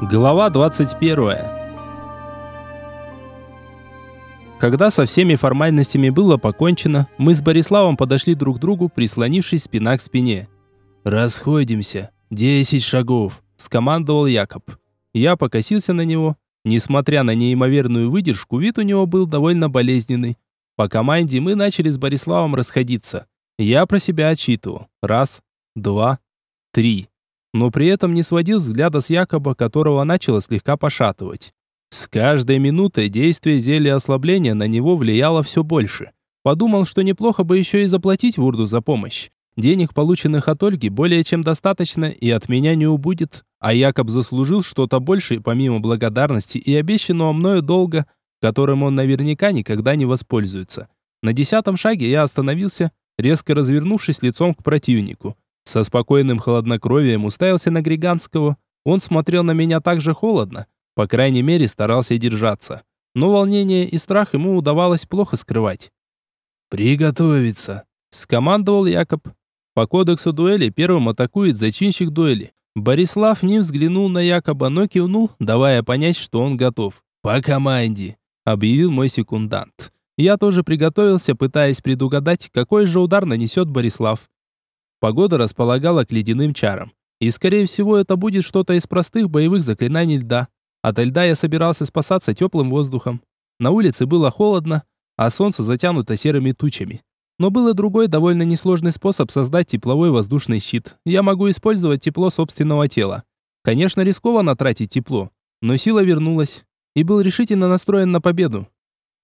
Глава 21. Когда со всеми формальностями было покончено, мы с Бориславом подошли друг к другу, прислонившись спина к спине. «Расходимся. Десять шагов», – скомандовал Якоб. Я покосился на него. Несмотря на неимоверную выдержку, вид у него был довольно болезненный. По команде мы начали с Бориславом расходиться. Я про себя отчитывал. Раз, два, три но при этом не сводил взгляда с Якоба, которого начало слегка пошатывать. С каждой минутой действие зелья ослабления на него влияло все больше. Подумал, что неплохо бы еще и заплатить Вурду за помощь. Денег, полученных от Ольги, более чем достаточно и от меня не убудет, а Якоб заслужил что-то большее помимо благодарности и обещанного мною долга, которым он наверняка никогда не воспользуется. На десятом шаге я остановился, резко развернувшись лицом к противнику. Со спокойным хладнокровием уставился на Григанского. Он смотрел на меня так же холодно, по крайней мере, старался держаться. Но волнение и страх ему удавалось плохо скрывать. «Приготовиться!» – скомандовал Якоб. По кодексу дуэли первым атакует зачинщик дуэли. Борислав не взглянул на Якоба, но кивнул, давая понять, что он готов. «По команде!» – объявил мой секундант. Я тоже приготовился, пытаясь предугадать, какой же удар нанесет Борислав. Погода располагала к ледяным чарам. И, скорее всего, это будет что-то из простых боевых заклинаний льда. От льда я собирался спасаться теплым воздухом. На улице было холодно, а солнце затянуто серыми тучами. Но был и другой довольно несложный способ создать тепловой воздушный щит. Я могу использовать тепло собственного тела. Конечно, рискованно тратить тепло, но сила вернулась. И был решительно настроен на победу.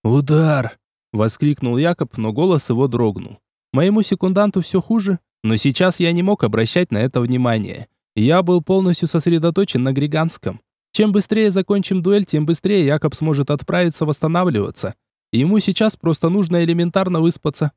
«Удар!» – воскликнул Якоб, но голос его дрогнул. Моему секунданту все хуже, но сейчас я не мог обращать на это внимание. Я был полностью сосредоточен на Григанском. Чем быстрее закончим дуэль, тем быстрее Якоб сможет отправиться восстанавливаться. Ему сейчас просто нужно элементарно выспаться.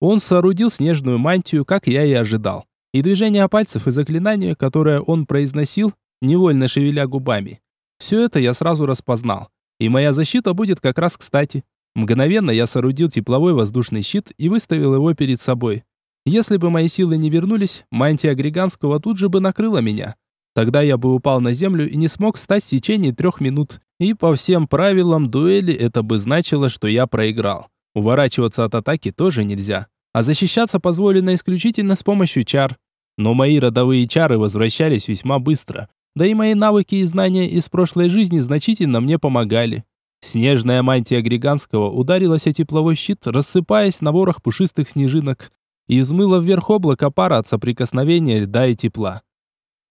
Он соорудил снежную мантию, как я и ожидал. И движение пальцев и заклинание, которое он произносил, невольно шевеля губами. Все это я сразу распознал. И моя защита будет как раз кстати. Мгновенно я соорудил тепловой воздушный щит и выставил его перед собой. Если бы мои силы не вернулись, мантия Григанского тут же бы накрыла меня. Тогда я бы упал на землю и не смог встать в течение трех минут. И по всем правилам дуэли это бы значило, что я проиграл. Уворачиваться от атаки тоже нельзя. А защищаться позволено исключительно с помощью чар. Но мои родовые чары возвращались весьма быстро. Да и мои навыки и знания из прошлой жизни значительно мне помогали. Снежная мантия Григанского ударилась о тепловой щит, рассыпаясь на ворох пушистых снежинок и взмыло вверх облако пара от соприкосновения льда и тепла.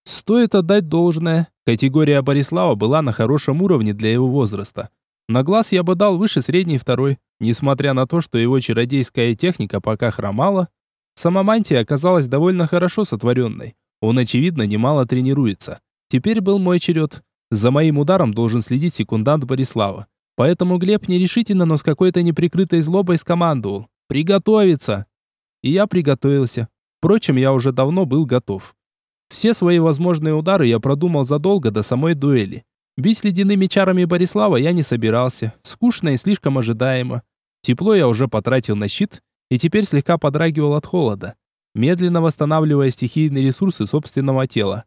Стоит отдать должное, категория Борислава была на хорошем уровне для его возраста. На глаз я бы дал выше средней второй, несмотря на то, что его чародейская техника пока хромала. Сама мантия оказалась довольно хорошо сотворенной. Он, очевидно, немало тренируется. Теперь был мой черед. За моим ударом должен следить секундант Борислава. Поэтому Глеб нерешительно, но с какой-то неприкрытой злобой скомандовал. «Приготовиться!» И я приготовился. Впрочем, я уже давно был готов. Все свои возможные удары я продумал задолго до самой дуэли. Бить ледяными чарами Борислава я не собирался. Скучно и слишком ожидаемо. Тепло я уже потратил на щит и теперь слегка подрагивал от холода, медленно восстанавливая стихийные ресурсы собственного тела.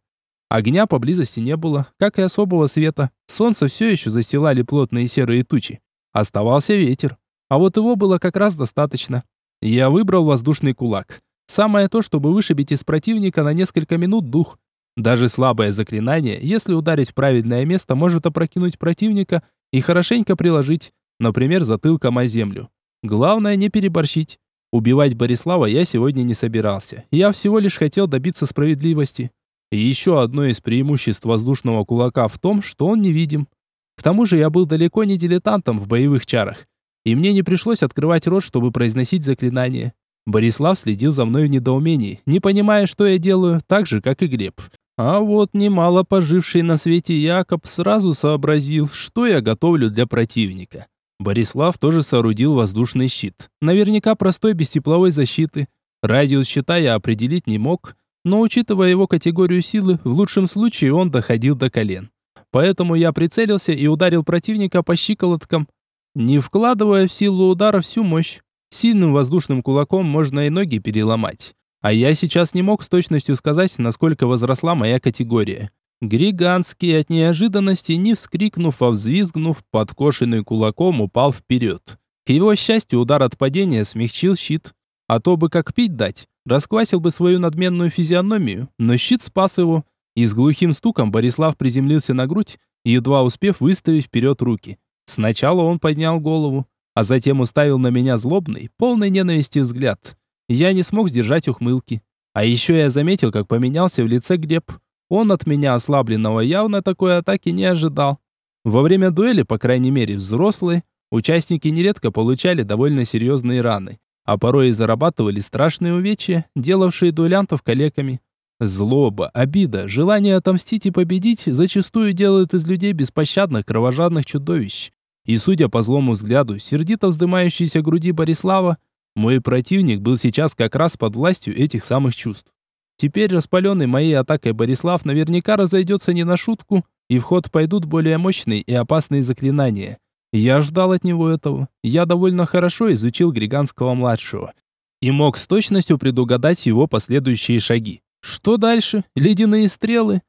Огня поблизости не было, как и особого света. Солнце все еще застилали плотные серые тучи. Оставался ветер. А вот его было как раз достаточно. Я выбрал воздушный кулак. Самое то, чтобы вышибить из противника на несколько минут дух. Даже слабое заклинание, если ударить в правильное место, может опрокинуть противника и хорошенько приложить, например, затылком о землю. Главное не переборщить. Убивать Борислава я сегодня не собирался. Я всего лишь хотел добиться справедливости. И еще одно из преимуществ воздушного кулака в том, что он невидим. К тому же я был далеко не дилетантом в боевых чарах и мне не пришлось открывать рот, чтобы произносить заклинание. Борислав следил за мной в недоумении, не понимая, что я делаю, так же, как и Глеб. А вот немало поживший на свете Якоб сразу сообразил, что я готовлю для противника. Борислав тоже соорудил воздушный щит. Наверняка простой без тепловой защиты. Радиус щита я определить не мог, но учитывая его категорию силы, в лучшем случае он доходил до колен. Поэтому я прицелился и ударил противника по щиколоткам, не вкладывая в силу удара всю мощь. Сильным воздушным кулаком можно и ноги переломать. А я сейчас не мог с точностью сказать, насколько возросла моя категория. Григанский от неожиданности, не вскрикнув, а взвизгнув, подкошенный кулаком упал вперед. К его счастью, удар от падения смягчил щит. А то бы как пить дать, расквасил бы свою надменную физиономию, но щит спас его. И с глухим стуком Борислав приземлился на грудь, едва успев выставить вперед руки. Сначала он поднял голову, а затем уставил на меня злобный, полный ненависти взгляд. Я не смог сдержать ухмылки. А еще я заметил, как поменялся в лице Глеб. Он от меня ослабленного явно такой атаки не ожидал. Во время дуэли, по крайней мере, взрослые, участники нередко получали довольно серьезные раны, а порой и зарабатывали страшные увечья, делавшие дуэлянтов калеками. Злоба, обида, желание отомстить и победить зачастую делают из людей беспощадных кровожадных чудовищ. И судя по злому взгляду, сердито вздымающейся груди Борислава, мой противник был сейчас как раз под властью этих самых чувств. Теперь распаленный моей атакой Борислав наверняка разойдется не на шутку, и в ход пойдут более мощные и опасные заклинания. Я ждал от него этого. Я довольно хорошо изучил Григанского-младшего и мог с точностью предугадать его последующие шаги. Что дальше? Ледяные стрелы?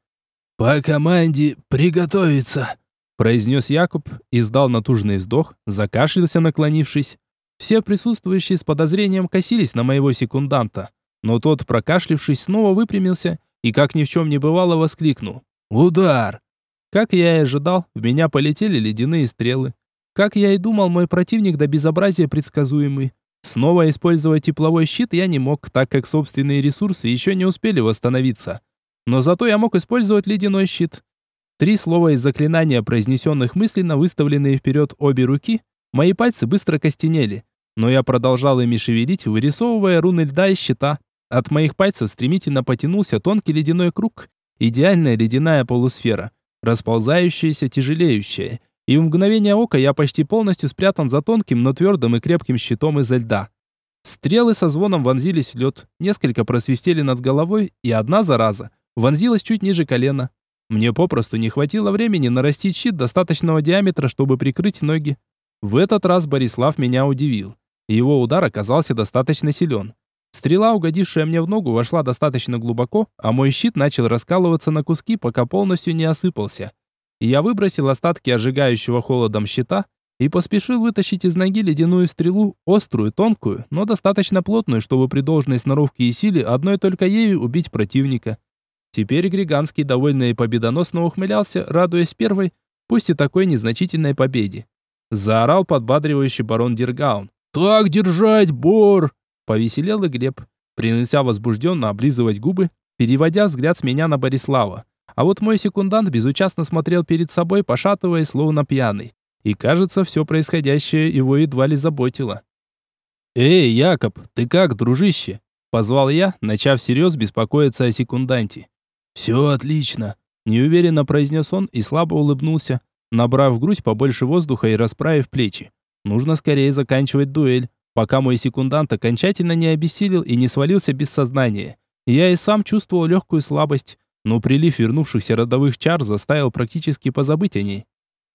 «По команде приготовиться!» Произнес Якуб, издал натужный вздох, закашлялся, наклонившись. Все присутствующие с подозрением косились на моего секунданта. Но тот, прокашлившись, снова выпрямился и, как ни в чем не бывало, воскликнул. «Удар!» Как я и ожидал, в меня полетели ледяные стрелы. Как я и думал, мой противник до безобразия предсказуемый. Снова использовать тепловой щит я не мог, так как собственные ресурсы еще не успели восстановиться. Но зато я мог использовать ледяной щит. Три слова из заклинания, произнесенных мысленно, выставленные вперед обе руки, мои пальцы быстро костенели. Но я продолжал ими шевелить, вырисовывая руны льда из щита. От моих пальцев стремительно потянулся тонкий ледяной круг, идеальная ледяная полусфера, расползающаяся, тяжелеющая. И в мгновение ока я почти полностью спрятан за тонким, но твердым и крепким щитом изо льда. Стрелы со звоном вонзились в лед, несколько просвистели над головой, и одна зараза вонзилась чуть ниже колена. Мне попросту не хватило времени нарастить щит достаточного диаметра, чтобы прикрыть ноги. В этот раз Борислав меня удивил. Его удар оказался достаточно силен. Стрела, угодившая мне в ногу, вошла достаточно глубоко, а мой щит начал раскалываться на куски, пока полностью не осыпался. Я выбросил остатки ожигающего холодом щита и поспешил вытащить из ноги ледяную стрелу, острую, тонкую, но достаточно плотную, чтобы при должной сноровке и силе одной только ею убить противника. Теперь Григанский довольно и победоносно ухмылялся, радуясь первой, пусть и такой незначительной победе. Заорал подбадривающий барон Диргаун. «Так держать, Бор!» Повеселел и Глеб, принялся возбужденно облизывать губы, переводя взгляд с меня на Борислава. А вот мой секундант безучастно смотрел перед собой, пошатываясь, словно пьяный. И, кажется, все происходящее его едва ли заботило. «Эй, Якоб, ты как, дружище?» Позвал я, начав всерьез беспокоиться о секунданте. «Все отлично», — неуверенно произнес он и слабо улыбнулся, набрав в грудь побольше воздуха и расправив плечи. «Нужно скорее заканчивать дуэль пока мой секундант окончательно не обессилел и не свалился без сознания. Я и сам чувствовал легкую слабость, но прилив вернувшихся родовых чар заставил практически позабыть о ней.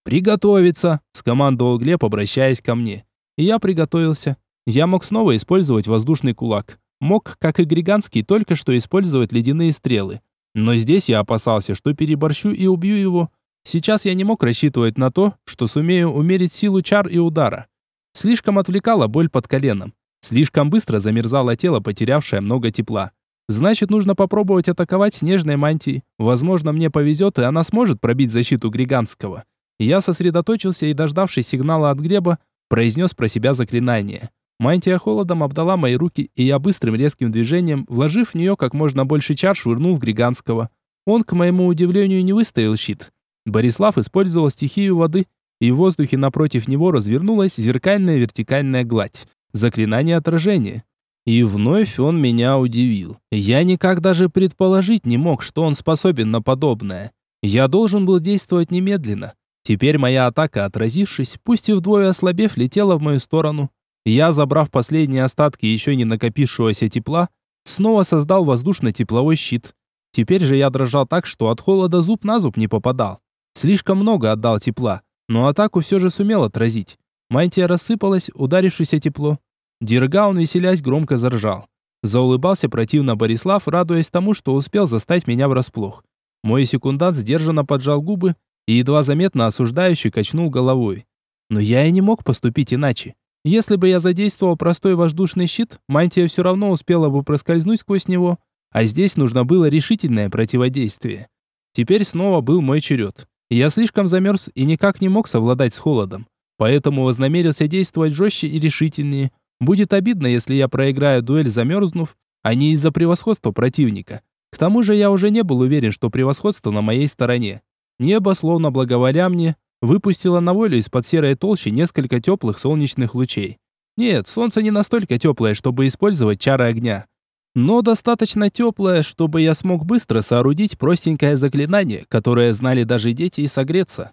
«Приготовиться!» – скомандовал Глеб, обращаясь ко мне. И я приготовился. Я мог снова использовать воздушный кулак. Мог, как и Григанский, только что использовать ледяные стрелы. Но здесь я опасался, что переборщу и убью его. Сейчас я не мог рассчитывать на то, что сумею умерить силу чар и удара. Слишком отвлекала боль под коленом. Слишком быстро замерзало тело, потерявшее много тепла. Значит, нужно попробовать атаковать снежной мантией. Возможно, мне повезет, и она сможет пробить защиту Григанского. Я сосредоточился и, дождавшись сигнала от Греба, произнес про себя заклинание. Мантия холодом обдала мои руки, и я быстрым резким движением, вложив в нее как можно больше чар, швырнул в Григанского. Он, к моему удивлению, не выставил щит. Борислав использовал стихию воды, и в воздухе напротив него развернулась зеркальная вертикальная гладь. Заклинание отражения. И вновь он меня удивил. Я никак даже предположить не мог, что он способен на подобное. Я должен был действовать немедленно. Теперь моя атака, отразившись, пусть и вдвое ослабев, летела в мою сторону. Я, забрав последние остатки еще не накопившегося тепла, снова создал воздушно-тепловой щит. Теперь же я дрожал так, что от холода зуб на зуб не попадал. Слишком много отдал тепла но атаку все же сумел отразить. Мантия рассыпалась, ударившись о тепло. Диргаун, веселясь, громко заржал. Заулыбался противно Борислав, радуясь тому, что успел застать меня врасплох. Мой секундант сдержанно поджал губы и едва заметно осуждающий качнул головой. Но я и не мог поступить иначе. Если бы я задействовал простой воздушный щит, мантия все равно успела бы проскользнуть сквозь него, а здесь нужно было решительное противодействие. Теперь снова был мой черед. Я слишком замерз и никак не мог совладать с холодом, поэтому вознамерился действовать жестче и решительнее. Будет обидно, если я проиграю дуэль замерзнув, а не из-за превосходства противника. К тому же я уже не был уверен, что превосходство на моей стороне. Небо, словно благоволя мне, выпустило на волю из-под серой толщи несколько теплых солнечных лучей. Нет, солнце не настолько теплое, чтобы использовать чары огня. Но достаточно теплое, чтобы я смог быстро соорудить простенькое заклинание, которое знали даже дети и согреться.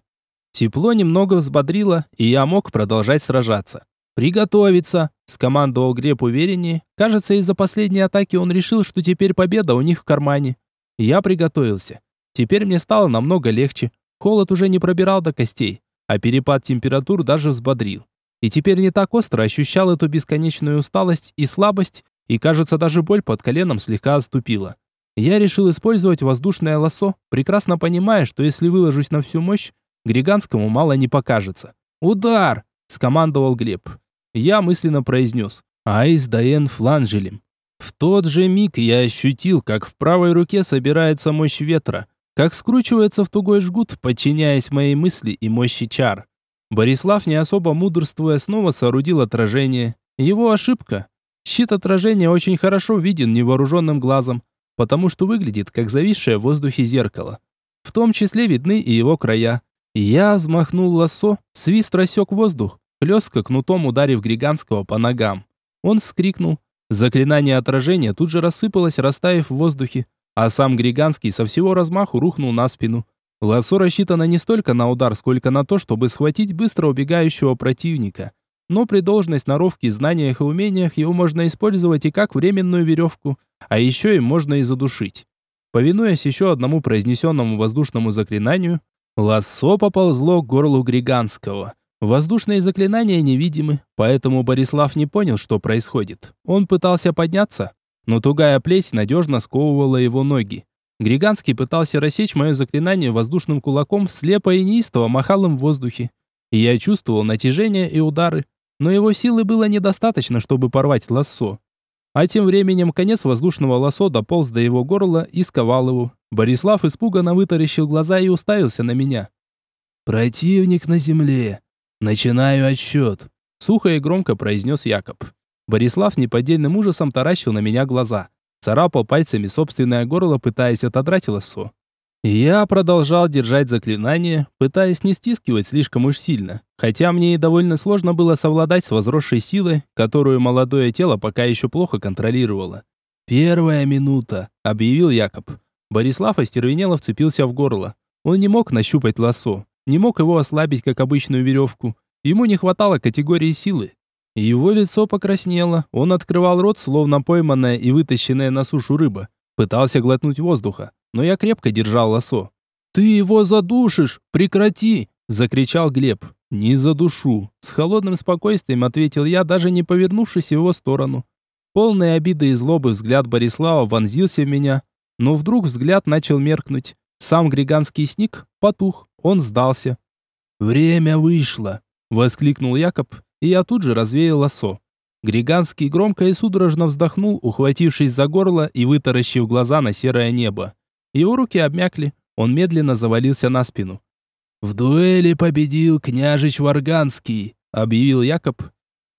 Тепло немного взбодрило, и я мог продолжать сражаться. «Приготовиться!» – скомандовал Греб увереннее. Кажется, из-за последней атаки он решил, что теперь победа у них в кармане. Я приготовился. Теперь мне стало намного легче. Холод уже не пробирал до костей, а перепад температур даже взбодрил. И теперь не так остро ощущал эту бесконечную усталость и слабость, и, кажется, даже боль под коленом слегка отступила. Я решил использовать воздушное лассо, прекрасно понимая, что если выложусь на всю мощь, Григанскому мало не покажется. «Удар!» – скомандовал Глеб. Я мысленно произнес «Айс Даен фланжелем». В тот же миг я ощутил, как в правой руке собирается мощь ветра, как скручивается в тугой жгут, подчиняясь моей мысли и мощи чар. Борислав, не особо мудрствуя, снова соорудил отражение. Его ошибка. Щит отражения очень хорошо виден невооруженным глазом, потому что выглядит как зависшее в воздухе зеркало. В том числе видны и его края. Я взмахнул лассо, свист рассек воздух, хлестко кнутом ударив Григанского по ногам. Он вскрикнул. Заклинание отражения тут же рассыпалось, растаяв в воздухе, а сам Григанский со всего размаху рухнул на спину. Лассо рассчитано не столько на удар, сколько на то, чтобы схватить быстро убегающего противника. Но при должной сноровке, знаниях и умениях его можно использовать и как временную веревку, а еще и можно и задушить. Повинуясь еще одному произнесенному воздушному заклинанию, лассо поползло к горлу Григанского. Воздушные заклинания невидимы, поэтому Борислав не понял, что происходит. Он пытался подняться, но тугая плеть надежно сковывала его ноги. Григанский пытался рассечь мое заклинание воздушным кулаком, слепо и неистово махал им в воздухе. И я чувствовал натяжение и удары, но его силы было недостаточно, чтобы порвать лассо. А тем временем конец воздушного лассо дополз до его горла и сковал его. Борислав испуганно вытаращил глаза и уставился на меня. «Противник на земле», «Начинаю отсчет», — сухо и громко произнес Якоб. Борислав неподдельным ужасом таращил на меня глаза. Царапал пальцами собственное горло, пытаясь отодрать лосо. Я продолжал держать заклинание, пытаясь не стискивать слишком уж сильно, хотя мне и довольно сложно было совладать с возросшей силой, которую молодое тело пока еще плохо контролировало. «Первая минута», — объявил Якоб. Борислав остервенело вцепился в горло. Он не мог нащупать лосо не мог его ослабить, как обычную веревку. Ему не хватало категории силы. Его лицо покраснело, он открывал рот, словно пойманная и вытащенная на сушу рыба. Пытался глотнуть воздуха, но я крепко держал лосо. «Ты его задушишь! Прекрати!» – закричал Глеб. «Не задушу!» – с холодным спокойствием ответил я, даже не повернувшись в его сторону. Полный обиды и злобы взгляд Борислава вонзился в меня, но вдруг взгляд начал меркнуть. Сам Григанский сник потух, он сдался. «Время вышло!» — воскликнул Якоб, и я тут же развеял лосо. Григанский громко и судорожно вздохнул, ухватившись за горло и вытаращив глаза на серое небо. Его руки обмякли, он медленно завалился на спину. «В дуэли победил княжич Варганский», — объявил Якоб.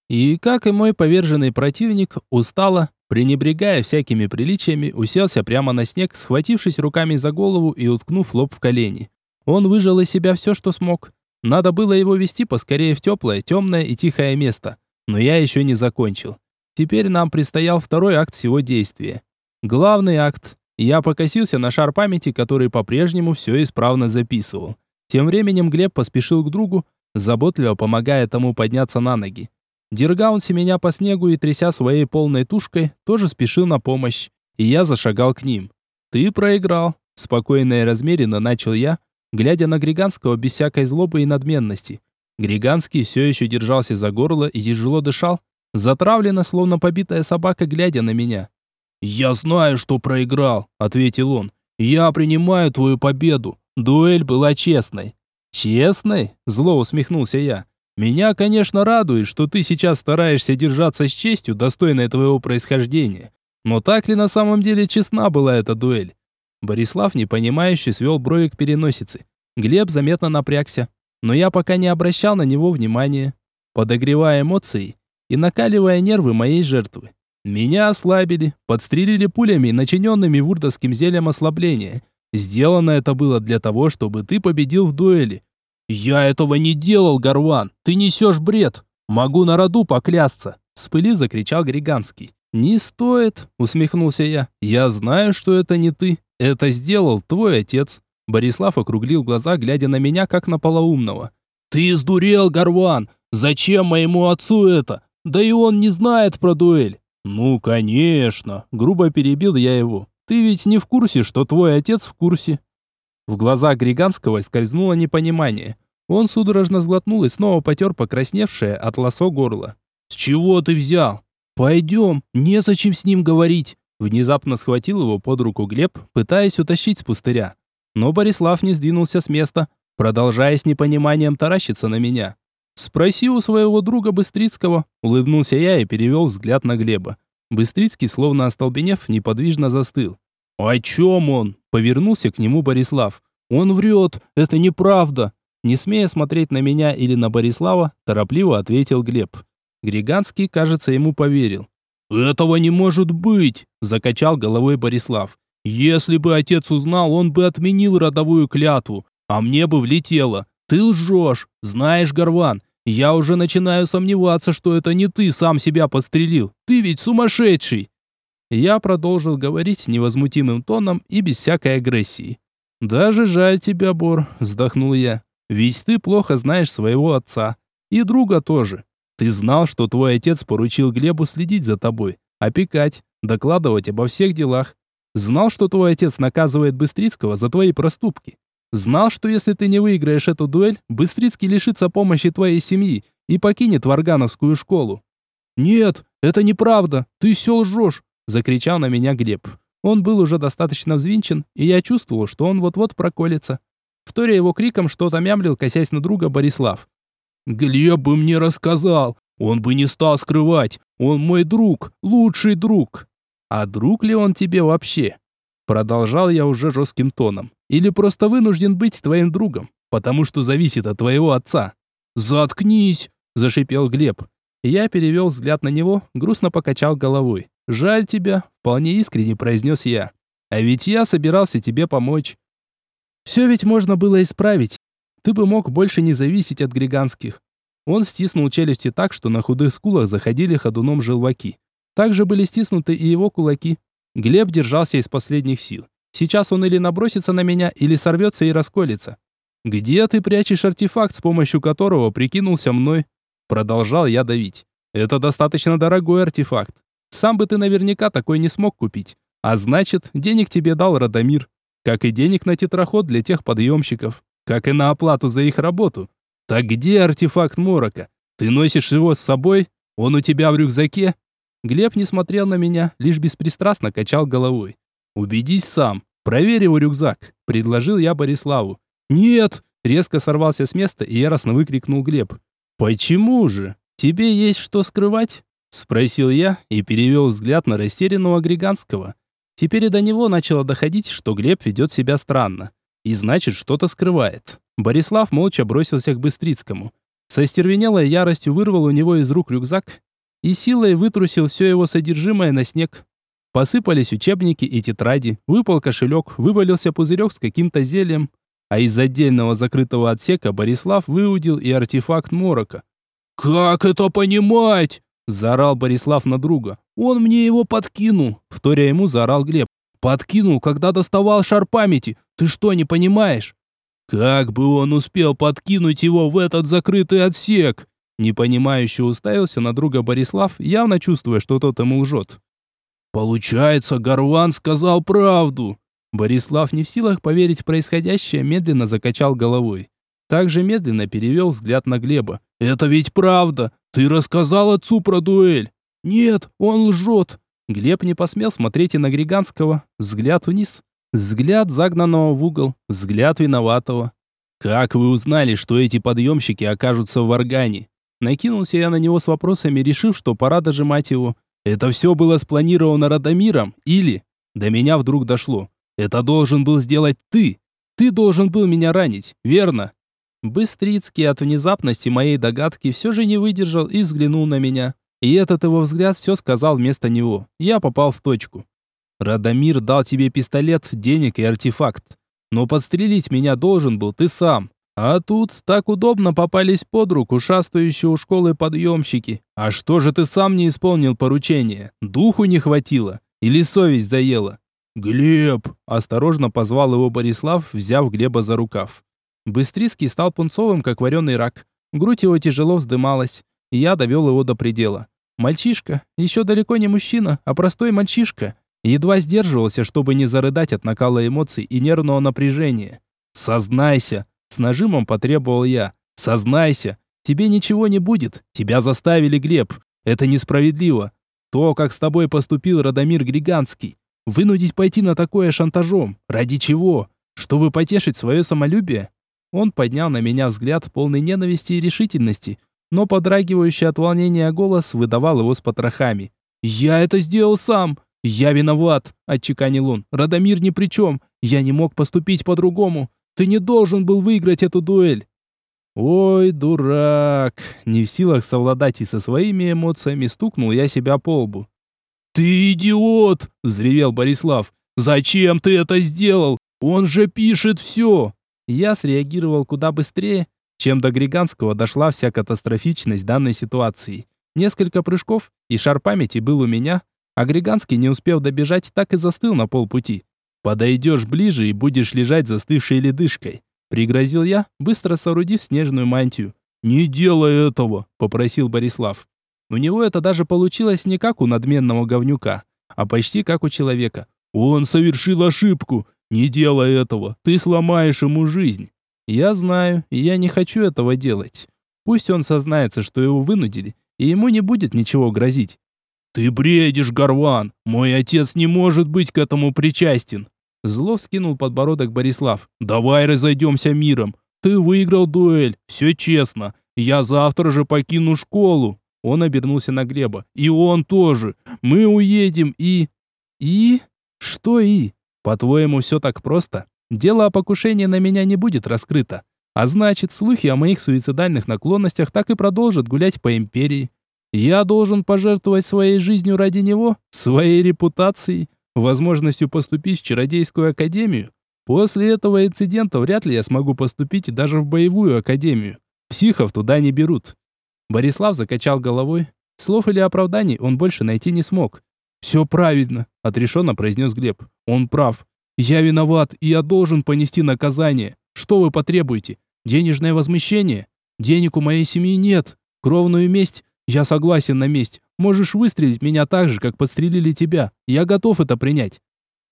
И, как и мой поверженный противник, устало, пренебрегая всякими приличиями, уселся прямо на снег, схватившись руками за голову и уткнув лоб в колени. Он выжил из себя все, что смог. Надо было его вести поскорее в теплое, темное и тихое место. Но я еще не закончил. Теперь нам предстоял второй акт всего действия. Главный акт. Я покосился на шар памяти, который по-прежнему все исправно записывал. Тем временем Глеб поспешил к другу, заботливо помогая тому подняться на ноги. Дергаунси меня по снегу и тряся своей полной тушкой, тоже спешил на помощь, и я зашагал к ним. «Ты проиграл», — спокойно и размеренно начал я, глядя на Григанского без всякой злобы и надменности. Григанский все еще держался за горло и тяжело дышал, затравленно, словно побитая собака, глядя на меня. «Я знаю, что проиграл», — ответил он. Я принимаю твою победу. Дуэль была честной». «Честной?» – зло усмехнулся я. «Меня, конечно, радует, что ты сейчас стараешься держаться с честью, достойной твоего происхождения. Но так ли на самом деле честна была эта дуэль?» Борислав, непонимающе, свел брови к переносице. Глеб заметно напрягся, но я пока не обращал на него внимания, подогревая эмоции и накаливая нервы моей жертвы. Меня ослабили, подстрелили пулями, начиненными вурдовским зельем ослабления. Сделано это было для того, чтобы ты победил в дуэли. Я этого не делал, Горван. Ты несешь бред. Могу на роду поклясться. Спыли закричал Григанский. Не стоит, усмехнулся я. Я знаю, что это не ты. Это сделал твой отец. Борислав округлил глаза, глядя на меня, как на полоумного. «Ты сдурел, Горван! Зачем моему отцу это? Да и он не знает про дуэль!» «Ну, конечно!» – грубо перебил я его. «Ты ведь не в курсе, что твой отец в курсе?» В глазах Григанского скользнуло непонимание. Он судорожно сглотнул и снова потер покрасневшее от лосо горло. «С чего ты взял?» «Пойдем, незачем с ним говорить!» Внезапно схватил его под руку Глеб, пытаясь утащить с пустыря. Но Борислав не сдвинулся с места, продолжая с непониманием таращиться на меня. «Спроси у своего друга Быстрицкого», — улыбнулся я и перевел взгляд на Глеба. Быстрицкий, словно остолбенев, неподвижно застыл. «О чем он?» — повернулся к нему Борислав. «Он врет, это неправда!» Не смея смотреть на меня или на Борислава, торопливо ответил Глеб. Григанский, кажется, ему поверил. «Этого не может быть!» – закачал головой Борислав. «Если бы отец узнал, он бы отменил родовую клятву, а мне бы влетело. Ты лжешь. Знаешь, Горван, я уже начинаю сомневаться, что это не ты сам себя подстрелил. Ты ведь сумасшедший. Я продолжил говорить невозмутимым тоном и без всякой агрессии. «Даже жаль тебя, Бор», — вздохнул я. «Ведь ты плохо знаешь своего отца. И друга тоже. Ты знал, что твой отец поручил Глебу следить за тобой, опекать, докладывать обо всех делах. Знал, что твой отец наказывает Быстрицкого за твои проступки. Знал, что если ты не выиграешь эту дуэль, Быстрицкий лишится помощи твоей семьи и покинет Варгановскую школу. «Нет, это неправда, ты все лжешь!» – закричал на меня Глеб. Он был уже достаточно взвинчен, и я чувствовал, что он вот-вот проколется. Вторя его криком что-то мямлил, косясь на друга Борислав. «Глеб бы мне рассказал, он бы не стал скрывать, он мой друг, лучший друг!» «А друг ли он тебе вообще?» Продолжал я уже жестким тоном. Или просто вынужден быть твоим другом, потому что зависит от твоего отца. Заткнись, зашипел Глеб. Я перевел взгляд на него, грустно покачал головой. Жаль тебя, вполне искренне произнес я. А ведь я собирался тебе помочь. Все ведь можно было исправить. Ты бы мог больше не зависеть от григанских. Он стиснул челюсти так, что на худых скулах заходили ходуном желваки. Также были стиснуты и его кулаки. Глеб держался из последних сил. Сейчас он или набросится на меня, или сорвется и расколется. Где ты прячешь артефакт, с помощью которого прикинулся мной? Продолжал я давить. Это достаточно дорогой артефакт. Сам бы ты наверняка такой не смог купить. А значит, денег тебе дал Радомир. Как и денег на тетраход для тех подъемщиков. Как и на оплату за их работу. Так где артефакт Морока? Ты носишь его с собой? Он у тебя в рюкзаке? Глеб не смотрел на меня, лишь беспристрастно качал головой. «Убедись сам. Проверь его рюкзак», — предложил я Бориславу. «Нет!» — резко сорвался с места и яростно выкрикнул Глеб. «Почему же? Тебе есть что скрывать?» — спросил я и перевел взгляд на растерянного Григанского. Теперь и до него начало доходить, что Глеб ведет себя странно. И значит, что-то скрывает. Борислав молча бросился к Быстрицкому. Со стервенелой яростью вырвал у него из рук рюкзак и силой вытрусил все его содержимое на снег. Посыпались учебники и тетради, выпал кошелек, вывалился пузырек с каким-то зельем, а из отдельного закрытого отсека Борислав выудил и артефакт морока. «Как это понимать?» – заорал Борислав на друга. «Он мне его подкинул!» – вторя ему заорал Глеб. «Подкинул, когда доставал шар памяти! Ты что, не понимаешь?» «Как бы он успел подкинуть его в этот закрытый отсек?» Непонимающе уставился на друга Борислав, явно чувствуя, что тот ему лжет. Получается, Гарван сказал правду. Борислав не в силах поверить в происходящее, медленно закачал головой. Также медленно перевел взгляд на Глеба. «Это ведь правда! Ты рассказал отцу про дуэль!» «Нет, он лжет!» Глеб не посмел смотреть и на Григанского. Взгляд вниз. Взгляд загнанного в угол, взгляд виноватого. «Как вы узнали, что эти подъемщики окажутся в Варгане?» Накинулся я на него с вопросами, решив, что пора дожимать его. «Это все было спланировано Радомиром? Или...» До меня вдруг дошло. «Это должен был сделать ты! Ты должен был меня ранить, верно?» Быстрицкий от внезапности моей догадки все же не выдержал и взглянул на меня. И этот его взгляд все сказал вместо него. Я попал в точку. Радомир дал тебе пистолет, денег и артефакт. Но подстрелить меня должен был ты сам. А тут так удобно попались под руку шастающие у школы подъемщики. А что же ты сам не исполнил поручение? Духу не хватило? Или совесть заела? «Глеб!» – осторожно позвал его Борислав, взяв Глеба за рукав. Быстрицкий стал пунцовым, как вареный рак. Грудь его тяжело вздымалась, я довел его до предела. Мальчишка, еще далеко не мужчина, а простой мальчишка, едва сдерживался, чтобы не зарыдать от накала эмоций и нервного напряжения. «Сознайся!» – с нажимом потребовал я. «Сознайся! Тебе ничего не будет! Тебя заставили, Глеб! Это несправедливо! То, как с тобой поступил Радомир Григанский! Вынудить пойти на такое шантажом! Ради чего? Чтобы потешить свое самолюбие? Он поднял на меня взгляд полный ненависти и решительности, но подрагивающий от волнения голос выдавал его с потрохами. «Я это сделал сам! Я виноват!» – отчеканил он. «Радомир ни при чем! Я не мог поступить по-другому! Ты не должен был выиграть эту дуэль!» «Ой, дурак!» Не в силах совладать и со своими эмоциями, стукнул я себя по лбу. «Ты идиот!» – взревел Борислав. «Зачем ты это сделал? Он же пишет все!» Я среагировал куда быстрее, чем до Григанского дошла вся катастрофичность данной ситуации. Несколько прыжков, и шар памяти был у меня, а Григанский, не успев добежать, так и застыл на полпути. «Подойдешь ближе и будешь лежать застывшей ледышкой», — пригрозил я, быстро соорудив снежную мантию. «Не делай этого», — попросил Борислав. У него это даже получилось не как у надменного говнюка, а почти как у человека. «Он совершил ошибку. Не делай этого, ты сломаешь ему жизнь. Я знаю, и я не хочу этого делать. Пусть он сознается, что его вынудили, и ему не будет ничего грозить. Ты бредишь, Горван. Мой отец не может быть к этому причастен. Зло скинул подбородок Борислав. Давай разойдемся миром. Ты выиграл дуэль, все честно. Я завтра же покину школу. Он обернулся на Глеба. И он тоже. Мы уедем и... И? Что и? По-твоему, все так просто? Дело о покушении на меня не будет раскрыто. А значит, слухи о моих суицидальных наклонностях так и продолжат гулять по империи. Я должен пожертвовать своей жизнью ради него, своей репутацией, возможностью поступить в чародейскую академию. После этого инцидента вряд ли я смогу поступить даже в боевую академию. Психов туда не берут. Борислав закачал головой. Слов или оправданий он больше найти не смог. «Все правильно», — отрешенно произнес Глеб. «Он прав. Я виноват, и я должен понести наказание. Что вы потребуете? Денежное возмещение? Денег у моей семьи нет. Кровную месть? Я согласен на месть. Можешь выстрелить меня так же, как подстрелили тебя. Я готов это принять».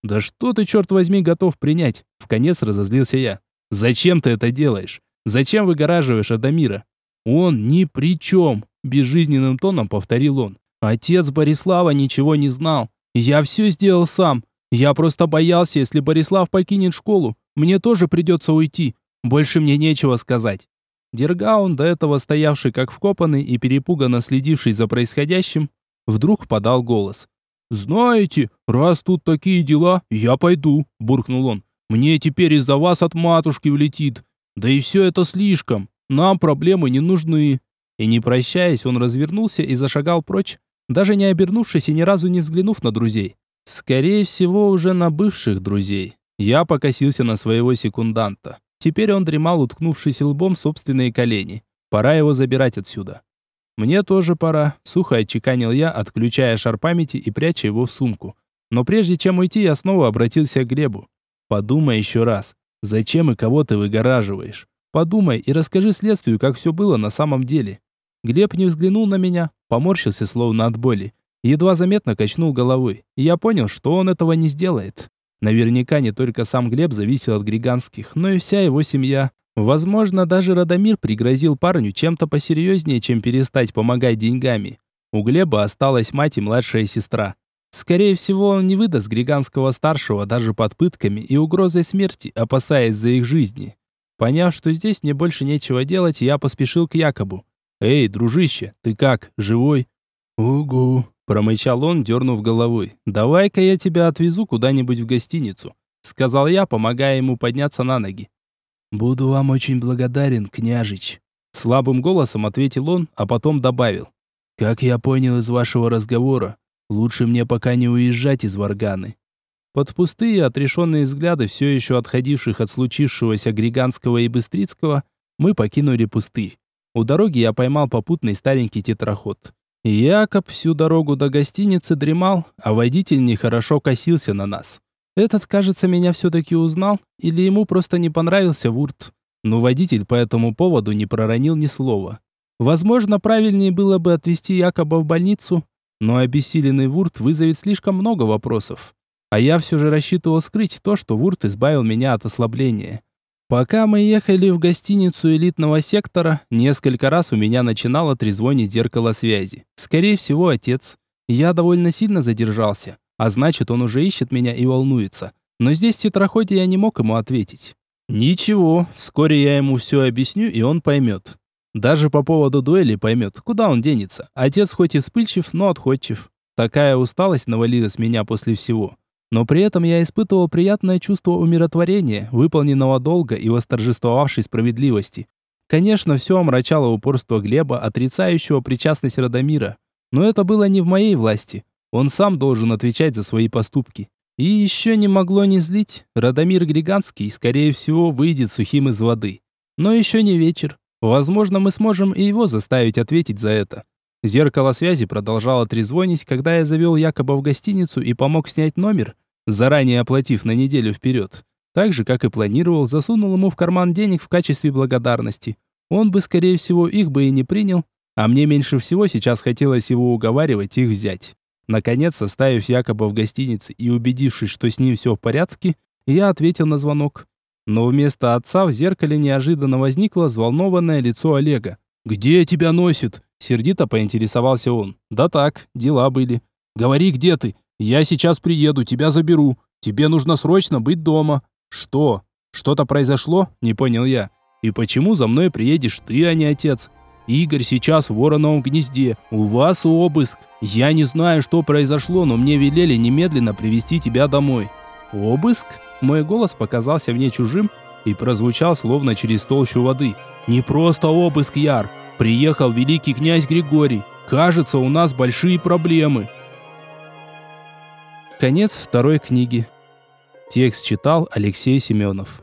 «Да что ты, черт возьми, готов принять?» В конец разозлился я. «Зачем ты это делаешь? Зачем выгораживаешь Адамира?» «Он ни при чем!» Безжизненным тоном повторил он. Отец Борислава ничего не знал. Я все сделал сам. Я просто боялся, если Борислав покинет школу, мне тоже придется уйти. Больше мне нечего сказать. Дергаун, до этого стоявший как вкопанный и перепуганно следивший за происходящим, вдруг подал голос. «Знаете, раз тут такие дела, я пойду», – буркнул он. «Мне теперь из-за вас от матушки влетит. Да и все это слишком. Нам проблемы не нужны». И не прощаясь, он развернулся и зашагал прочь, даже не обернувшись и ни разу не взглянув на друзей. Скорее всего, уже на бывших друзей. Я покосился на своего секунданта. Теперь он дремал, уткнувшись лбом в собственные колени. Пора его забирать отсюда. Мне тоже пора, сухо отчеканил я, отключая шар памяти и пряча его в сумку. Но прежде чем уйти, я снова обратился к Глебу. Подумай еще раз, зачем и кого ты выгораживаешь? Подумай и расскажи следствию, как все было на самом деле. Глеб не взглянул на меня, поморщился словно от боли. Едва заметно качнул головой, и я понял, что он этого не сделает. Наверняка не только сам Глеб зависел от Григанских, но и вся его семья. Возможно, даже Радомир пригрозил парню чем-то посерьезнее, чем перестать помогать деньгами. У Глеба осталась мать и младшая сестра. Скорее всего, он не выдаст Григанского старшего даже под пытками и угрозой смерти, опасаясь за их жизни. Поняв, что здесь мне больше нечего делать, я поспешил к Якобу. «Эй, дружище, ты как, живой?» «Угу», – промычал он, дернув головой. «Давай-ка я тебя отвезу куда-нибудь в гостиницу», – сказал я, помогая ему подняться на ноги. «Буду вам очень благодарен, княжич», – слабым голосом ответил он, а потом добавил. «Как я понял из вашего разговора, лучше мне пока не уезжать из Варганы. Под пустые, отрешенные взгляды все еще отходивших от случившегося Григанского и Быстрицкого, мы покинули пустырь. У дороги я поймал попутный старенький тетраход. Якоб всю дорогу до гостиницы дремал, а водитель нехорошо косился на нас. Этот, кажется, меня все-таки узнал, или ему просто не понравился Вурт. Но водитель по этому поводу не проронил ни слова. Возможно, правильнее было бы отвезти Якоба в больницу, но обессиленный Вурт вызовет слишком много вопросов. А я все же рассчитывал скрыть то, что Вурт избавил меня от ослабления. Пока мы ехали в гостиницу элитного сектора, несколько раз у меня начинало трезвонить зеркало связи. Скорее всего, отец. Я довольно сильно задержался, а значит, он уже ищет меня и волнуется. Но здесь в тетраходе я не мог ему ответить. Ничего, вскоре я ему все объясню, и он поймет. Даже по поводу дуэли поймет, куда он денется. Отец хоть и вспыльчив, но отходчив. Такая усталость навалилась меня после всего. Но при этом я испытывал приятное чувство умиротворения, выполненного долга и восторжествовавшей справедливости. Конечно, все омрачало упорство Глеба, отрицающего причастность Радомира. Но это было не в моей власти. Он сам должен отвечать за свои поступки. И еще не могло не злить. Радомир Григанский, скорее всего, выйдет сухим из воды. Но еще не вечер. Возможно, мы сможем и его заставить ответить за это. Зеркало связи продолжало трезвонить, когда я завел Якоба в гостиницу и помог снять номер, заранее оплатив на неделю вперед. Так же, как и планировал, засунул ему в карман денег в качестве благодарности. Он бы, скорее всего, их бы и не принял, а мне меньше всего сейчас хотелось его уговаривать их взять. Наконец, составив Якоба в гостинице и убедившись, что с ним все в порядке, я ответил на звонок. Но вместо отца в зеркале неожиданно возникло взволнованное лицо Олега. «Где тебя носит?» Сердито поинтересовался он. «Да так, дела были». «Говори, где ты? Я сейчас приеду, тебя заберу. Тебе нужно срочно быть дома». «Что? Что-то произошло?» Не понял я. «И почему за мной приедешь ты, а не отец?» «Игорь сейчас в вороновом гнезде. У вас обыск. Я не знаю, что произошло, но мне велели немедленно привести тебя домой». «Обыск?» Мой голос показался мне чужим и прозвучал словно через толщу воды. «Не просто обыск, Яр. Приехал великий князь Григорий. Кажется, у нас большие проблемы. Конец второй книги. Текст читал Алексей Семенов.